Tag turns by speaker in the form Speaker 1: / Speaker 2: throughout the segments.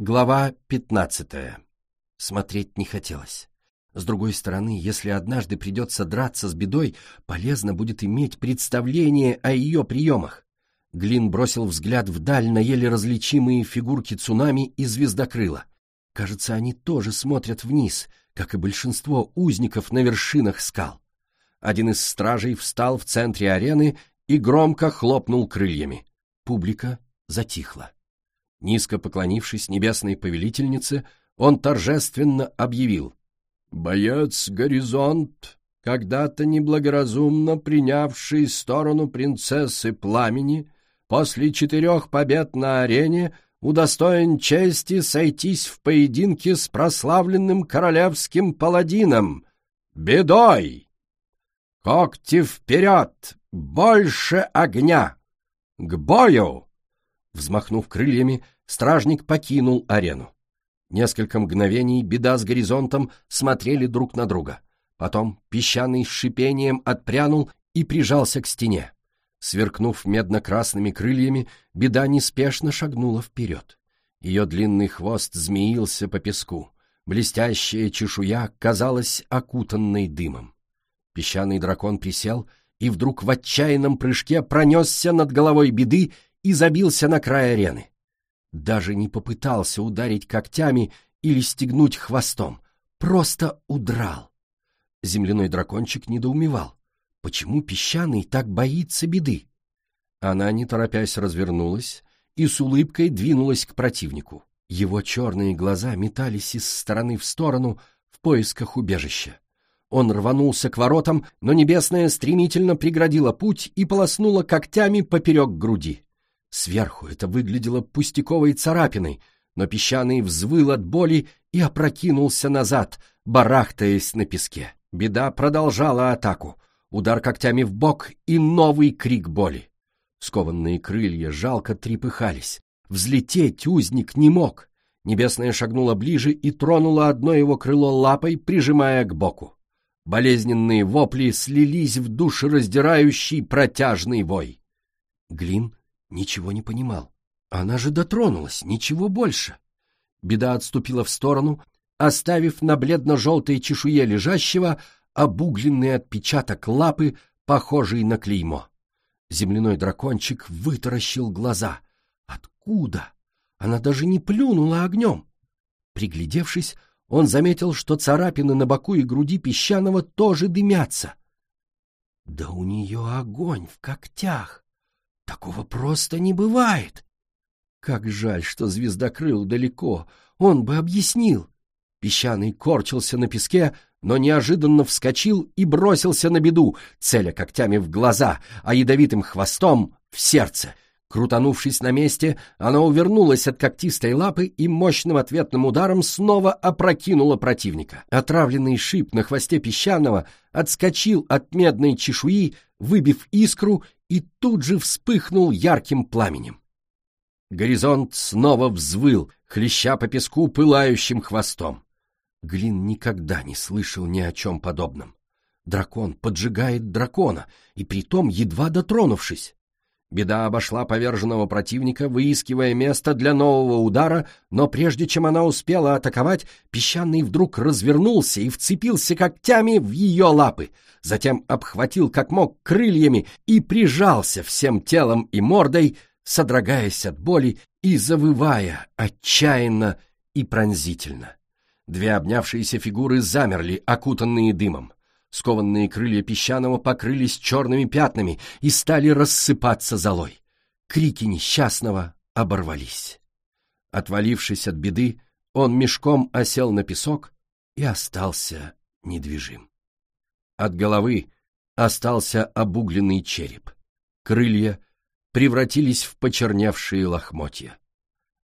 Speaker 1: Глава пятнадцатая. Смотреть не хотелось. С другой стороны, если однажды придется драться с бедой, полезно будет иметь представление о ее приемах. Глин бросил взгляд вдаль на еле различимые фигурки цунами и звездокрыла. Кажется, они тоже смотрят вниз, как и большинство узников на вершинах скал. Один из стражей встал в центре арены и громко хлопнул крыльями. Публика затихла. Низко поклонившись небесной повелительнице, он торжественно объявил. «Боец Горизонт, когда-то неблагоразумно принявший сторону принцессы Пламени, после четырех побед на арене удостоен чести сойтись в поединке с прославленным королевским паладином. Бедой! Когти вперед! Больше огня! К бою!» Взмахнув крыльями, стражник покинул арену. Несколько мгновений беда с горизонтом смотрели друг на друга. Потом песчаный с шипением отпрянул и прижался к стене. Сверкнув медно-красными крыльями, беда неспешно шагнула вперед. Ее длинный хвост змеился по песку. Блестящая чешуя казалась окутанной дымом. Песчаный дракон присел и вдруг в отчаянном прыжке пронесся над головой беды и забился на край арены. Даже не попытался ударить когтями или стегнуть хвостом, просто удрал. Земляной дракончик недоумевал, почему песчаный так боится беды. Она, не торопясь, развернулась и с улыбкой двинулась к противнику. Его черные глаза метались из стороны в сторону в поисках убежища. Он рванулся к воротам, но небесная стремительно преградила путь и полоснула когтями поперек груди. Сверху это выглядело пустяковой царапиной, но песчаный взвыл от боли и опрокинулся назад, барахтаясь на песке. Беда продолжала атаку. Удар когтями в бок и новый крик боли. Скованные крылья жалко трепыхались. Взлететь узник не мог. Небесная шагнула ближе и тронула одно его крыло лапой, прижимая к боку. Болезненные вопли слились в душераздирающий протяжный вой. Глин ничего не понимал. Она же дотронулась, ничего больше. Беда отступила в сторону, оставив на бледно-желтой чешуе лежащего обугленный отпечаток лапы, похожий на клеймо. Земляной дракончик вытаращил глаза. Откуда? Она даже не плюнула огнем. Приглядевшись, он заметил, что царапины на боку и груди песчаного тоже дымятся. Да у нее огонь в когтях! Такого просто не бывает. Как жаль, что звездокрыл далеко, он бы объяснил. Песчаный корчился на песке, но неожиданно вскочил и бросился на беду, целя когтями в глаза, а ядовитым хвостом в сердце. Крутанувшись на месте, она увернулась от когтистой лапы и мощным ответным ударом снова опрокинула противника. Отравленный шип на хвосте песчаного отскочил от медной чешуи, выбив искру и тут же вспыхнул ярким пламенем. Горизонт снова взвыл, хлеща по песку пылающим хвостом. Глин никогда не слышал ни о чем подобном. Дракон поджигает дракона, и притом едва дотронувшись. Беда обошла поверженного противника, выискивая место для нового удара, но прежде чем она успела атаковать, песчаный вдруг развернулся и вцепился когтями в ее лапы, затем обхватил как мог крыльями и прижался всем телом и мордой, содрогаясь от боли и завывая отчаянно и пронзительно. Две обнявшиеся фигуры замерли, окутанные дымом. Скованные крылья песчаного покрылись черными пятнами и стали рассыпаться золой. Крики несчастного оборвались. Отвалившись от беды, он мешком осел на песок и остался недвижим. От головы остался обугленный череп. Крылья превратились в почерневшие лохмотья,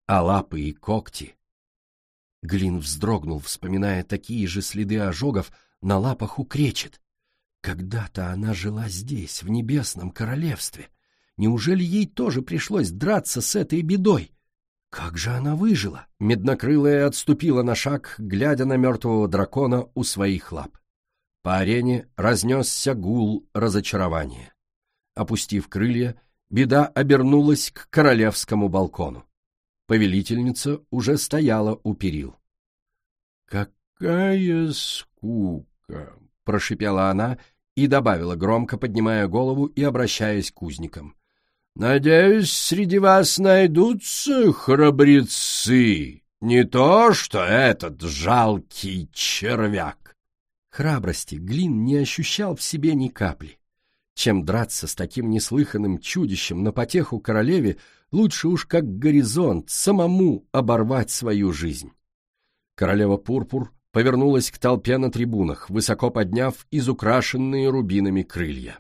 Speaker 1: а лапы и когти... Глин вздрогнул, вспоминая такие же следы ожогов, на лапах у кречет. Когда-то она жила здесь, в небесном королевстве. Неужели ей тоже пришлось драться с этой бедой? Как же она выжила? Меднокрылая отступила на шаг, глядя на мертвого дракона у своих лап. По арене разнесся гул разочарования. Опустив крылья, беда обернулась к королевскому балкону. Повелительница уже стояла у перил. «Какая скука!» — прошипела она и добавила громко, поднимая голову и обращаясь к узникам. «Надеюсь, среди вас найдутся храбрецы, не то что этот жалкий червяк».
Speaker 2: Храбрости Глин не ощущал в себе ни капли. Чем драться с таким неслыханным чудищем на потеху королеве, лучше уж как горизонт самому оборвать свою жизнь. Королева Пурпур повернулась к толпе на трибунах, высоко подняв изукрашенные рубинами крылья.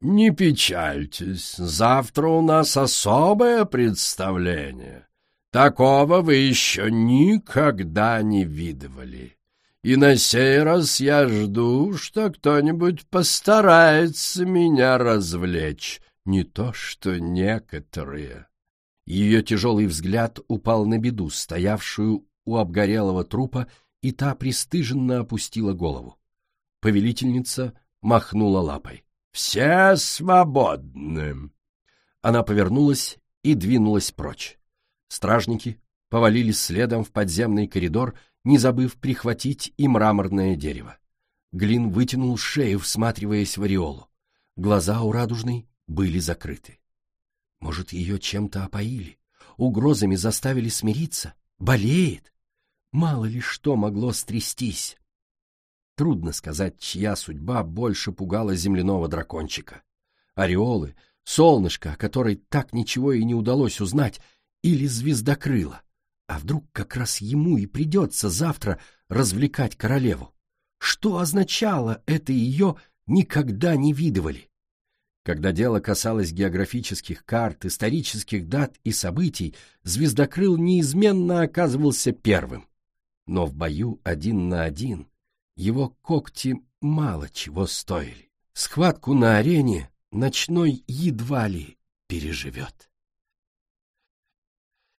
Speaker 1: «Не печальтесь, завтра у нас особое представление. Такого вы еще никогда не видывали. И на сей раз я жду, что кто-нибудь постарается меня развлечь, не то что некоторые».
Speaker 2: Ее тяжелый взгляд упал на беду, стоявшую у обгорелого трупа, и та пристыженно опустила голову. Повелительница махнула лапой.
Speaker 1: «Все свободны!»
Speaker 2: Она повернулась и двинулась прочь. Стражники повалились следом в подземный коридор, не забыв прихватить и мраморное дерево. Глин вытянул шею, всматриваясь в ореолу. Глаза у радужной были закрыты. Может, ее чем-то опоили? Угрозами заставили смириться? Болеет? Мало ли что могло стрястись. Трудно сказать, чья судьба больше пугала земляного дракончика. Ореолы, солнышко, о которой так ничего и не удалось узнать, или звездокрыла. А вдруг как раз ему и придется завтра развлекать королеву? Что означало это ее никогда не видывали? Когда дело касалось географических карт, исторических дат и событий, звездокрыл неизменно оказывался первым. Но в бою один на один его когти мало чего стоили. Схватку на арене ночной едва ли переживет.